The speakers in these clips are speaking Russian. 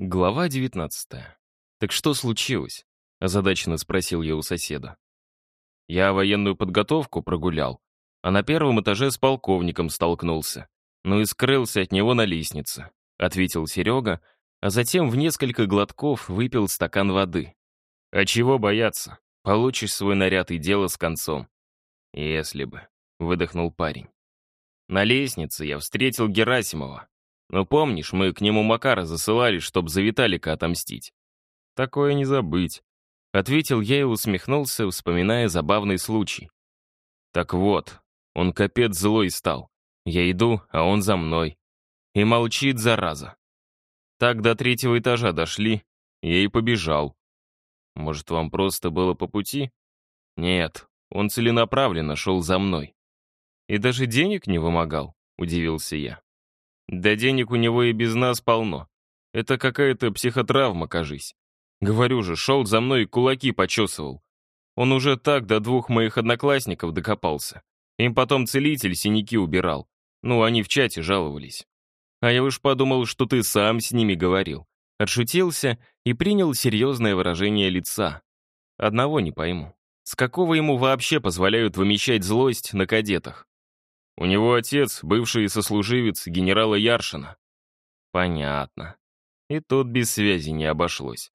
Глава 19. «Так что случилось?» — озадаченно спросил я у соседа. Я военную подготовку прогулял, а на первом этаже с полковником столкнулся. Ну и скрылся от него на лестнице, — ответил Серега, а затем в несколько глотков выпил стакан воды. «А чего бояться? Получишь свой наряд и дело с концом». «Если бы», — выдохнул парень. На лестнице я встретил Герасимова. Но помнишь, мы к нему Макара засылали, чтоб за Виталика отомстить? Такое не забыть. Ответил я и усмехнулся, вспоминая забавный случай. Так вот, он капец злой стал. Я иду, а он за мной. И молчит, зараза. Так до третьего этажа дошли, я и побежал. Может, вам просто было по пути? Нет, он целенаправленно шел за мной. И даже денег не вымогал, удивился я. Да денег у него и без нас полно. Это какая-то психотравма, кажись. Говорю же, шел за мной и кулаки почесывал. Он уже так до двух моих одноклассников докопался. Им потом целитель синяки убирал. Ну, они в чате жаловались. А я уж подумал, что ты сам с ними говорил. Отшутился и принял серьезное выражение лица. Одного не пойму. С какого ему вообще позволяют вымещать злость на кадетах? У него отец, бывший сослуживец генерала Яршина. Понятно. И тут без связи не обошлось.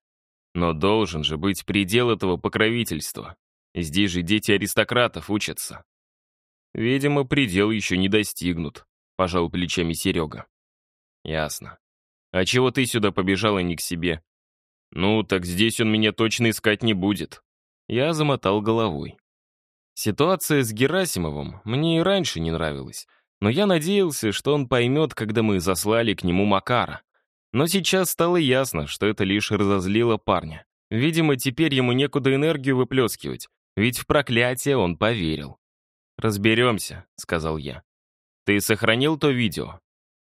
Но должен же быть предел этого покровительства. Здесь же дети аристократов учатся. Видимо, предел еще не достигнут, пожал плечами Серега. Ясно. А чего ты сюда побежала не к себе? Ну, так здесь он меня точно искать не будет. Я замотал головой. Ситуация с Герасимовым мне и раньше не нравилась, но я надеялся, что он поймет, когда мы заслали к нему Макара. Но сейчас стало ясно, что это лишь разозлило парня. Видимо, теперь ему некуда энергию выплескивать, ведь в проклятие он поверил. «Разберемся», — сказал я. «Ты сохранил то видео?»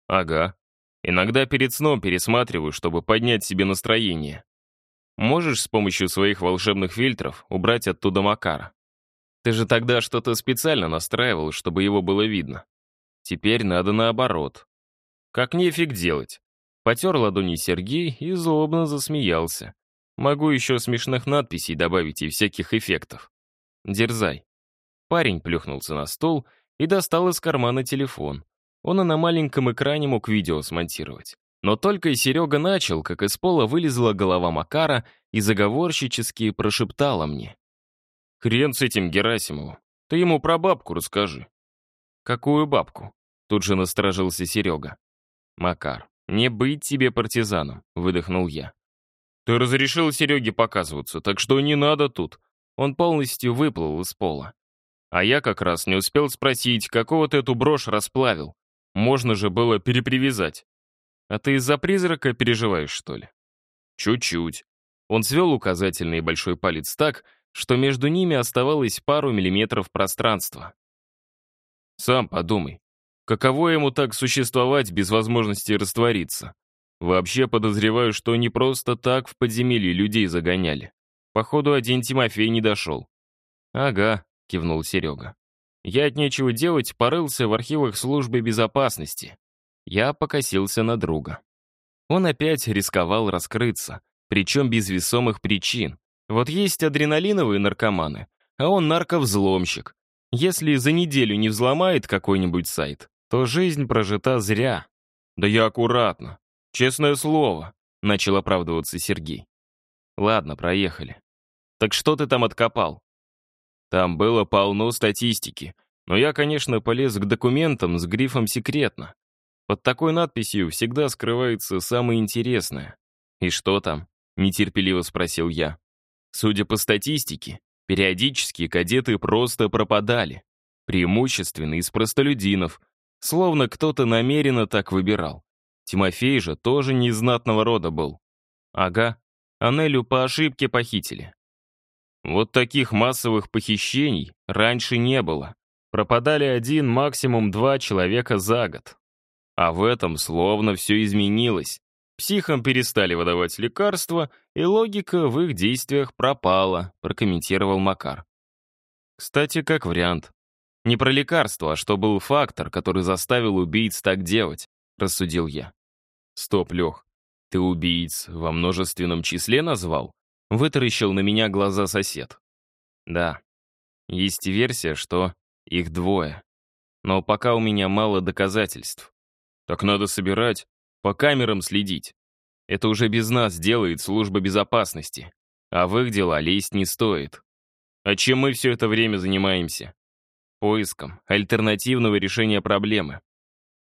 «Ага. Иногда перед сном пересматриваю, чтобы поднять себе настроение. Можешь с помощью своих волшебных фильтров убрать оттуда Макара?» Ты же тогда что-то специально настраивал, чтобы его было видно. Теперь надо наоборот. Как нефиг делать. Потер ладони Сергей и злобно засмеялся. Могу еще смешных надписей добавить и всяких эффектов. Дерзай. Парень плюхнулся на стол и достал из кармана телефон. Он и на маленьком экране мог видео смонтировать. Но только и Серега начал, как из пола вылезла голова Макара и заговорщически прошептала мне. Хрен с этим Герасимовым. Ты ему про бабку расскажи. Какую бабку? Тут же насторожился Серега. Макар, не быть тебе партизаном, выдохнул я. Ты разрешил Сереге показываться, так что не надо тут. Он полностью выплыл из пола. А я как раз не успел спросить, какого ты эту брошь расплавил. Можно же было перепривязать. А ты из-за призрака переживаешь, что ли? Чуть-чуть. Он свел указательный и большой палец так, что между ними оставалось пару миллиметров пространства. Сам подумай, каково ему так существовать без возможности раствориться? Вообще подозреваю, что не просто так в подземелье людей загоняли. Походу, один Тимофей не дошел. «Ага», — кивнул Серега. «Я от нечего делать порылся в архивах службы безопасности». Я покосился на друга. Он опять рисковал раскрыться, причем без весомых причин, вот есть адреналиновые наркоманы, а он нарковзломщик. Если за неделю не взломает какой-нибудь сайт, то жизнь прожита зря. Да я аккуратно. Честное слово, начал оправдываться Сергей. Ладно, проехали. Так что ты там откопал? Там было полно статистики, но я, конечно, полез к документам с грифом «секретно». Под такой надписью всегда скрывается самое интересное. «И что там?» — нетерпеливо спросил я. Судя по статистике, периодически кадеты просто пропадали. Преимущественно из простолюдинов, словно кто-то намеренно так выбирал. Тимофей же тоже не из знатного рода был. Ага, Анелю по ошибке похитили. Вот таких массовых похищений раньше не было. Пропадали один, максимум два человека за год. А в этом словно все изменилось. Психам перестали выдавать лекарства, и логика в их действиях пропала, прокомментировал Макар. Кстати, как вариант. Не про лекарство, а что был фактор, который заставил убийц так делать, рассудил я. Стоп, Лех. Ты убийц во множественном числе назвал? Вытаращил на меня глаза сосед. Да. Есть версия, что их двое. Но пока у меня мало доказательств. Так надо собирать, по камерам следить. Это уже без нас делает служба безопасности. А в их дела лезть не стоит. А чем мы все это время занимаемся? Поиском альтернативного решения проблемы.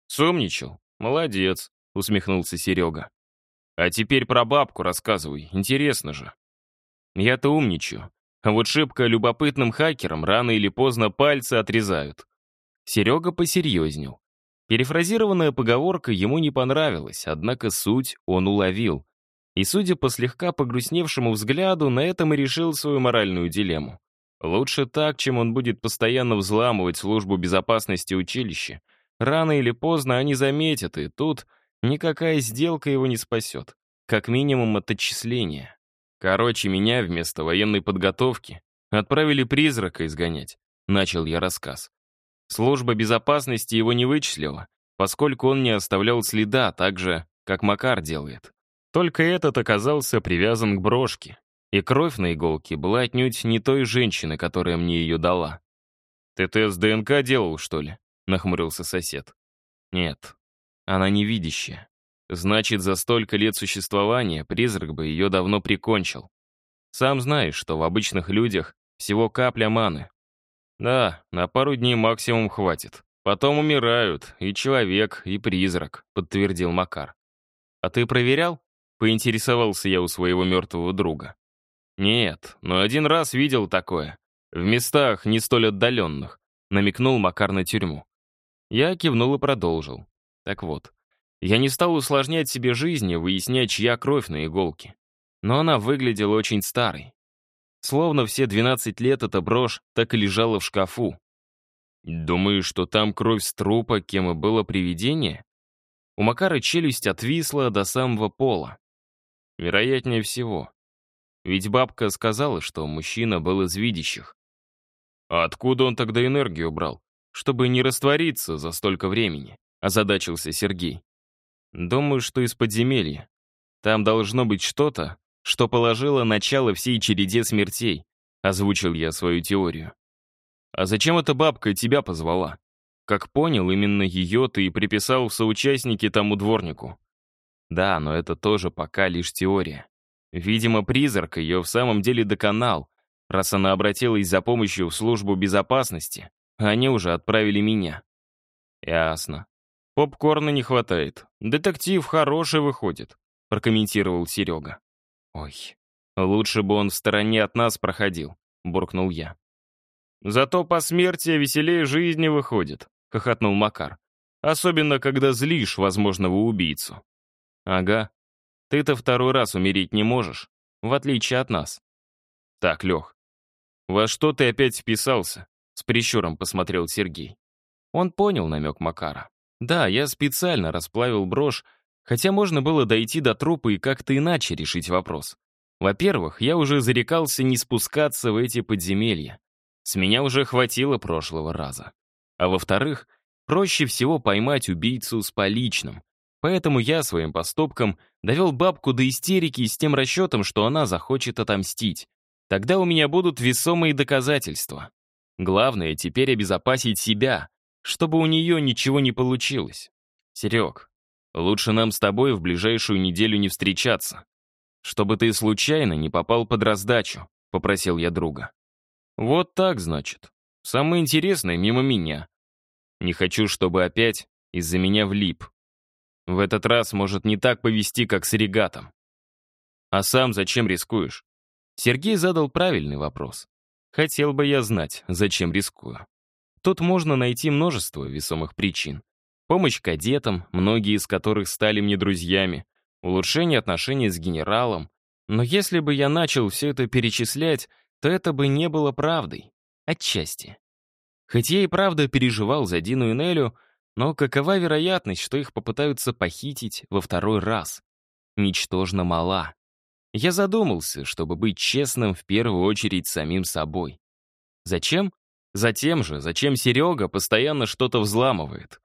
Сумничал? Молодец, усмехнулся Серега. А теперь про бабку рассказывай, интересно же. Я-то умничаю. А вот шибко любопытным хакерам рано или поздно пальцы отрезают. Серега посерьезнел. Перефразированная поговорка ему не понравилась, однако суть он уловил. И, судя по слегка погрустневшему взгляду, на этом и решил свою моральную дилемму. Лучше так, чем он будет постоянно взламывать службу безопасности училища. Рано или поздно они заметят, и тут Никакая сделка его не спасет. Как минимум от отчисления. Короче, меня вместо военной подготовки отправили призрака изгонять. Начал я рассказ. Служба безопасности его не вычислила, поскольку он не оставлял следа, так же, как Макар делает. Только этот оказался привязан к брошке, и кровь на иголке была отнюдь не той женщины, которая мне ее дала. «Ты тест ДНК делал, что ли?» — нахмурился сосед. «Нет, она невидящая. Значит, за столько лет существования призрак бы ее давно прикончил. Сам знаешь, что в обычных людях всего капля маны. Да, на пару дней максимум хватит. Потом умирают и человек, и призрак, подтвердил Макар. А ты проверял? Поинтересовался я у своего мертвого друга. Нет, но один раз видел такое. В местах не столь отдаленных, намекнул Макар на тюрьму. Я кивнул и продолжил. Так вот, я не стал усложнять себе жизнь и выяснять, чья кровь на иголке. Но она выглядела очень старой. Словно все 12 лет эта брошь так и лежала в шкафу. Думаю, что там кровь с трупа, кем и было привидение? У Макара челюсть отвисла до самого пола. Вероятнее всего. Ведь бабка сказала, что мужчина был из видящих. А откуда он тогда энергию брал? Чтобы не раствориться за столько времени. — озадачился Сергей. «Думаю, что из подземелья. Там должно быть что-то, что положило начало всей череде смертей», — озвучил я свою теорию. «А зачем эта бабка тебя позвала? Как понял, именно ее ты и приписал в соучастники тому дворнику». «Да, но это тоже пока лишь теория. Видимо, призрак ее в самом деле доконал, раз она обратилась за помощью в службу безопасности, а они уже отправили меня». «Ясно. «Попкорна не хватает. Детектив хороший выходит», — прокомментировал Серега. «Ой, лучше бы он в стороне от нас проходил», — буркнул я. «Зато по смерти веселее жизни выходит», — хохотнул Макар. «Особенно, когда злишь возможного убийцу». «Ага. Ты-то второй раз умереть не можешь, в отличие от нас». «Так, Лех, во что ты опять вписался?» — с прищуром посмотрел Сергей. Он понял намек Макара. Да, я специально расплавил брошь, хотя можно было дойти до трупа и как-то иначе решить вопрос. Во-первых, я уже зарекался не спускаться в эти подземелья. С меня уже хватило прошлого раза. А во-вторых, проще всего поймать убийцу с поличным. Поэтому я своим поступком довел бабку до истерики с тем расчетом, что она захочет отомстить. Тогда у меня будут весомые доказательства. Главное теперь обезопасить себя, чтобы у нее ничего не получилось. Серег, лучше нам с тобой в ближайшую неделю не встречаться. Чтобы ты случайно не попал под раздачу, попросил я друга. Вот так, значит. Самое интересное мимо меня. Не хочу, чтобы опять из-за меня влип. В этот раз может не так повести, как с регатом. А сам зачем рискуешь? Сергей задал правильный вопрос. Хотел бы я знать, зачем рискую. Тут можно найти множество весомых причин. Помощь кадетам, многие из которых стали мне друзьями, улучшение отношений с генералом. Но если бы я начал все это перечислять, то это бы не было правдой. Отчасти. Хоть я и правда переживал за Дину и Нелю, но какова вероятность, что их попытаются похитить во второй раз? Ничтожно мала. Я задумался, чтобы быть честным в первую очередь самим собой. Зачем? Затем же, зачем Серега постоянно что-то взламывает.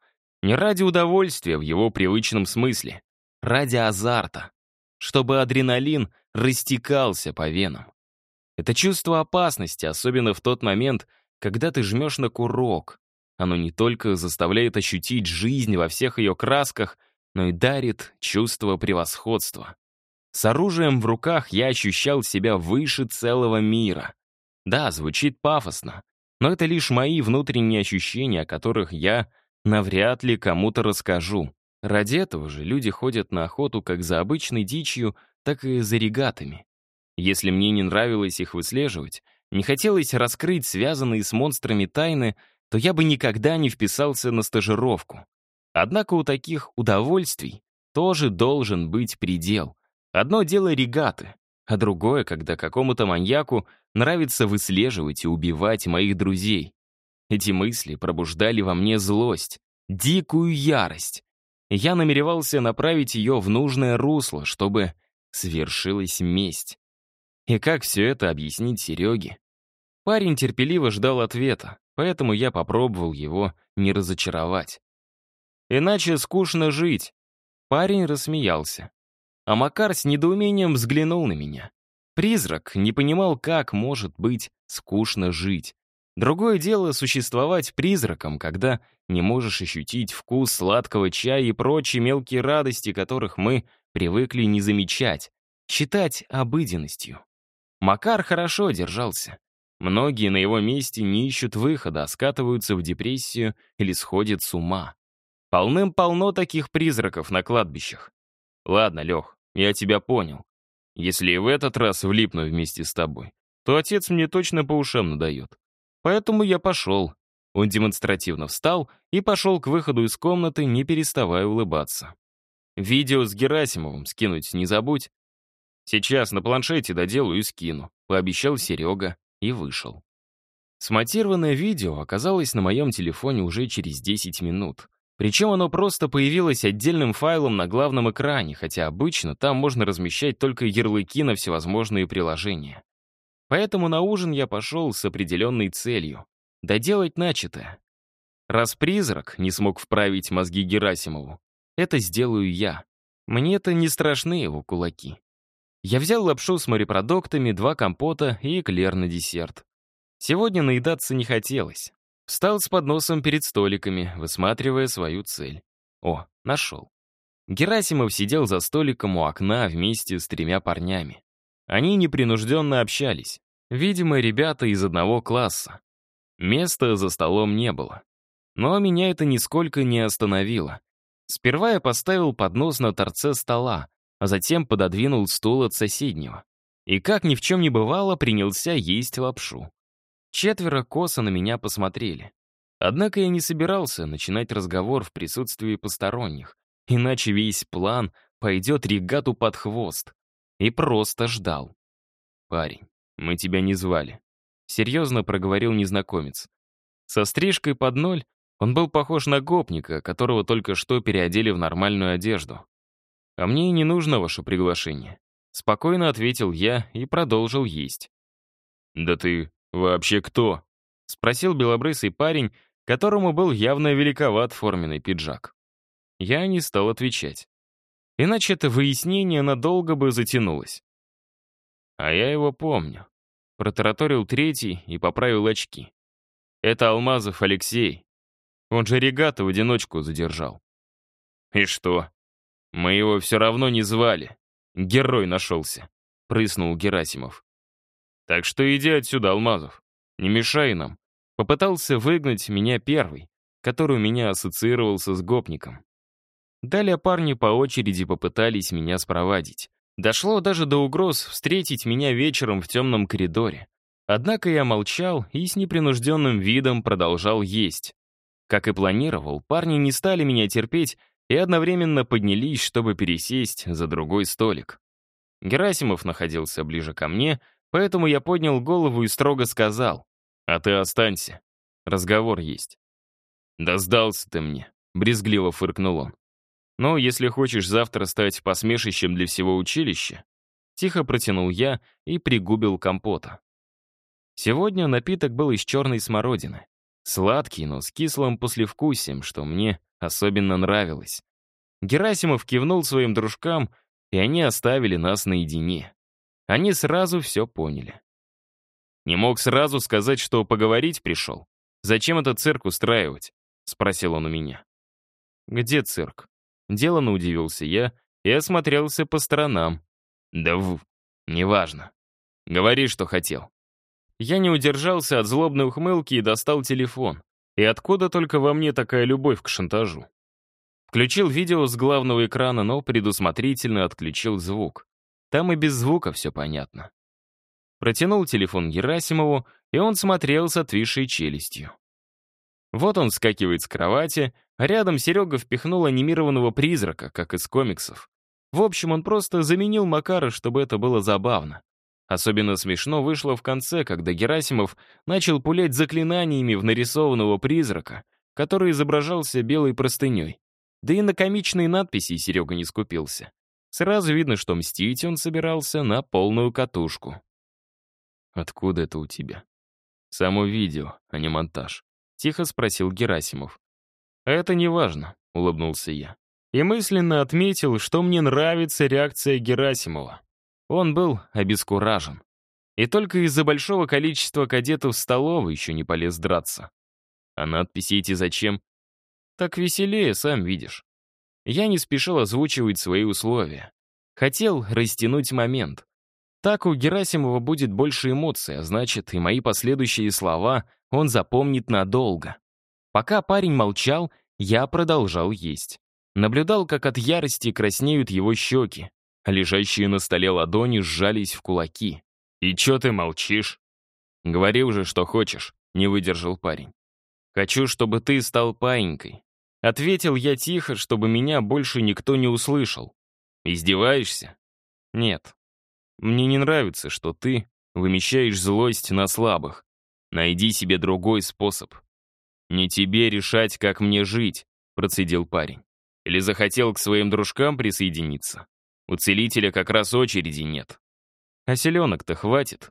Не ради удовольствия в его привычном смысле, ради азарта. чтобы адреналин растекался по венам. Это чувство опасности, особенно в тот момент, когда ты жмешь на курок. Оно не только заставляет ощутить жизнь во всех ее красках, но и дарит чувство превосходства. С оружием в руках я ощущал себя выше целого мира. Да, звучит пафосно, но это лишь мои внутренние ощущения, о которых я навряд ли кому-то расскажу. Ради этого же люди ходят на охоту как за обычной дичью, так и за регатами. Если мне не нравилось их выслеживать, не хотелось раскрыть связанные с монстрами тайны, то я бы никогда не вписался на стажировку. Однако у таких удовольствий тоже должен быть предел. Одно дело регаты, а другое, когда какому-то маньяку нравится выслеживать и убивать моих друзей. Эти мысли пробуждали во мне злость, дикую ярость. Я намеревался направить ее в нужное русло, чтобы свершилась месть. И как все это объяснить Сереге? Парень терпеливо ждал ответа, поэтому я попробовал его не разочаровать. Иначе скучно жить. Парень рассмеялся. А Макар с недоумением взглянул на меня. Призрак не понимал, как может быть скучно жить. Другое дело существовать призраком, когда не можешь ощутить вкус сладкого чая и прочие мелкие радости, которых мы привыкли не замечать, считать обыденностью. Макар хорошо держался. Многие на его месте не ищут выхода, а скатываются в депрессию или сходят с ума. Полным-полно таких призраков на кладбищах. Ладно, Лех, я тебя понял. Если и в этот раз влипну вместе с тобой, то отец мне точно по ушам надает. Поэтому я пошел. Он демонстративно встал и пошел к выходу из комнаты, не переставая улыбаться. «Видео с Герасимовым скинуть не забудь». «Сейчас на планшете доделаю и скину», — пообещал Серега и вышел. Смонтированное видео оказалось на моем телефоне уже через 10 минут. Причем оно просто появилось отдельным файлом на главном экране, хотя обычно там можно размещать только ярлыки на всевозможные приложения. Поэтому на ужин я пошел с определенной целью — доделать начатое. Раз призрак не смог вправить мозги Герасимову, это сделаю я. Мне-то не страшны его кулаки. Я взял лапшу с морепродуктами, два компота и эклер на десерт. Сегодня наедаться не хотелось. Встал с подносом перед столиками, высматривая свою цель. О, нашел. Герасимов сидел за столиком у окна вместе с тремя парнями. Они непринужденно общались. Видимо, ребята из одного класса. Места за столом не было. Но меня это нисколько не остановило. Сперва я поставил поднос на торце стола, а затем пододвинул стул от соседнего. И, как ни в чем не бывало, принялся есть лапшу. Четверо косо на меня посмотрели. Однако я не собирался начинать разговор в присутствии посторонних, иначе весь план пойдет регату под хвост и просто ждал. «Парень, мы тебя не звали», — серьезно проговорил незнакомец. Со стрижкой под ноль он был похож на гопника, которого только что переодели в нормальную одежду. «А мне и не нужно ваше приглашение», — спокойно ответил я и продолжил есть. «Да ты вообще кто?» — спросил белобрысый парень, которому был явно великоват форменный пиджак. Я не стал отвечать. Иначе это выяснение надолго бы затянулось. А я его помню. Протараторил третий и поправил очки. Это Алмазов Алексей. Он же регата в одиночку задержал. И что? Мы его все равно не звали. Герой нашелся, прыснул Герасимов. Так что иди отсюда, Алмазов. Не мешай нам. Попытался выгнать меня первый, который у меня ассоциировался с гопником. Далее парни по очереди попытались меня спровадить. Дошло даже до угроз встретить меня вечером в темном коридоре. Однако я молчал и с непринужденным видом продолжал есть. Как и планировал, парни не стали меня терпеть и одновременно поднялись, чтобы пересесть за другой столик. Герасимов находился ближе ко мне, поэтому я поднял голову и строго сказал, «А ты останься, разговор есть». «Да сдался ты мне», — брезгливо фыркнул он. Но если хочешь завтра стать посмешищем для всего училища, тихо протянул я и пригубил компота. Сегодня напиток был из черной смородины. Сладкий, но с кислым послевкусием, что мне особенно нравилось. Герасимов кивнул своим дружкам, и они оставили нас наедине. Они сразу все поняли. Не мог сразу сказать, что поговорить пришел. Зачем этот цирк устраивать? Спросил он у меня. Где цирк? Делано удивился я и осмотрелся по сторонам. Да в... неважно. Говори, что хотел. Я не удержался от злобной ухмылки и достал телефон. И откуда только во мне такая любовь к шантажу? Включил видео с главного экрана, но предусмотрительно отключил звук. Там и без звука все понятно. Протянул телефон Герасимову, и он смотрел с отвисшей челюстью. Вот он скакивает с кровати, а рядом Серега впихнул анимированного призрака, как из комиксов. В общем, он просто заменил Макара, чтобы это было забавно. Особенно смешно вышло в конце, когда Герасимов начал пулять заклинаниями в нарисованного призрака, который изображался белой простыней. Да и на комичные надписи Серега не скупился. Сразу видно, что мстить он собирался на полную катушку. «Откуда это у тебя?» «Само видео, а не монтаж», — тихо спросил Герасимов. «Это не важно», — улыбнулся я. И мысленно отметил, что мне нравится реакция Герасимова. Он был обескуражен. И только из-за большого количества кадетов столовой еще не полез драться. А надписи эти зачем? Так веселее, сам видишь. Я не спешил озвучивать свои условия. Хотел растянуть момент. Так у Герасимова будет больше эмоций, а значит, и мои последующие слова он запомнит надолго. Пока парень молчал, я продолжал есть. Наблюдал, как от ярости краснеют его щеки, лежащие на столе ладони сжались в кулаки. «И чё ты молчишь?» «Говори уже, что хочешь», — не выдержал парень. «Хочу, чтобы ты стал паинькой». Ответил я тихо, чтобы меня больше никто не услышал. «Издеваешься?» «Нет. Мне не нравится, что ты вымещаешь злость на слабых. Найди себе другой способ». «Не тебе решать, как мне жить», — процедил парень. «Или захотел к своим дружкам присоединиться?» У целителя как раз очереди нет. А селенок-то хватит.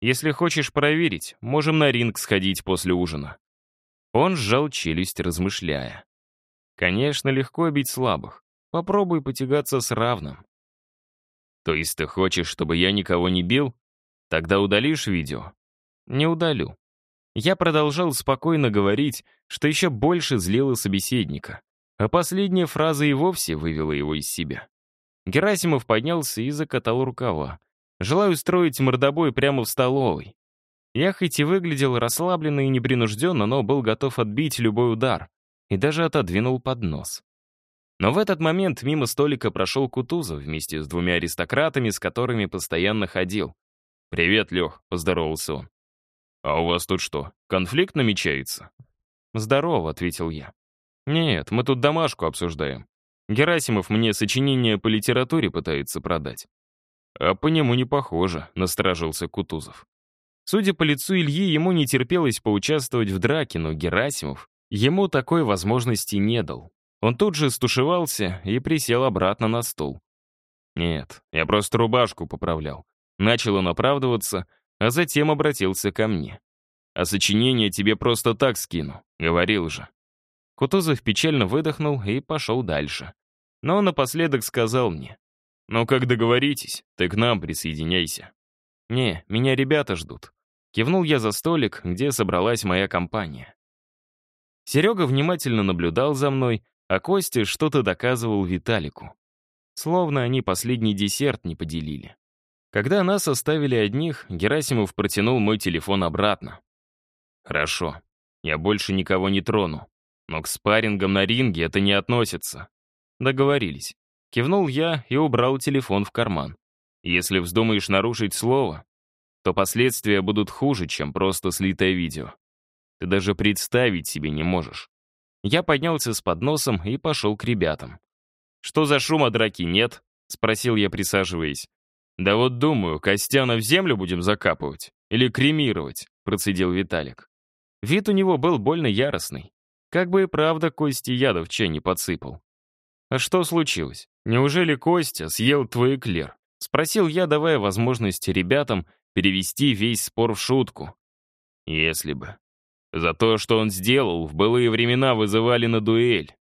Если хочешь проверить, можем на ринг сходить после ужина». Он сжал челюсть, размышляя. «Конечно, легко бить слабых. Попробуй потягаться с равным». «То есть ты хочешь, чтобы я никого не бил? Тогда удалишь видео?» «Не удалю». Я продолжал спокойно говорить, что еще больше злило собеседника, а последняя фраза и вовсе вывела его из себя. Герасимов поднялся и закатал рукава. Желаю устроить мордобой прямо в столовой. Я хоть и выглядел расслабленно и непринужденно, но был готов отбить любой удар. И даже отодвинул поднос. Но в этот момент мимо столика прошел Кутузов вместе с двумя аристократами, с которыми постоянно ходил. «Привет, Лех», — поздоровался он. «А у вас тут что, конфликт намечается?» «Здорово», — ответил я. «Нет, мы тут домашку обсуждаем. Герасимов мне сочинение по литературе пытается продать. А по нему не похоже, насторожился Кутузов. Судя по лицу Ильи, ему не терпелось поучаствовать в драке, но Герасимов ему такой возможности не дал. Он тут же стушевался и присел обратно на стул. «Нет, я просто рубашку поправлял». Начал он оправдываться, а затем обратился ко мне. «А сочинение тебе просто так скину, говорил же». Кутузов печально выдохнул и пошел дальше. Но напоследок сказал мне, «Ну, как договоритесь, ты к нам присоединяйся». «Не, меня ребята ждут». Кивнул я за столик, где собралась моя компания. Серега внимательно наблюдал за мной, а Костя что-то доказывал Виталику. Словно они последний десерт не поделили. Когда нас оставили одних, Герасимов протянул мой телефон обратно. «Хорошо, я больше никого не трону. Но к спаррингам на ринге это не относится. Договорились. Кивнул я и убрал телефон в карман. Если вздумаешь нарушить слово, то последствия будут хуже, чем просто слитое видео. Ты даже представить себе не можешь. Я поднялся с подносом и пошел к ребятам. «Что за шума драки нет?» — спросил я, присаживаясь. «Да вот думаю, Костяна в землю будем закапывать или кремировать», — процедил Виталик. Вид у него был больно яростный. Как бы и правда Кости яда в чай не подсыпал. «А что случилось? Неужели Костя съел твой эклер?» Спросил я, давая возможность ребятам перевести весь спор в шутку. Если бы. За то, что он сделал, в былые времена вызывали на дуэль.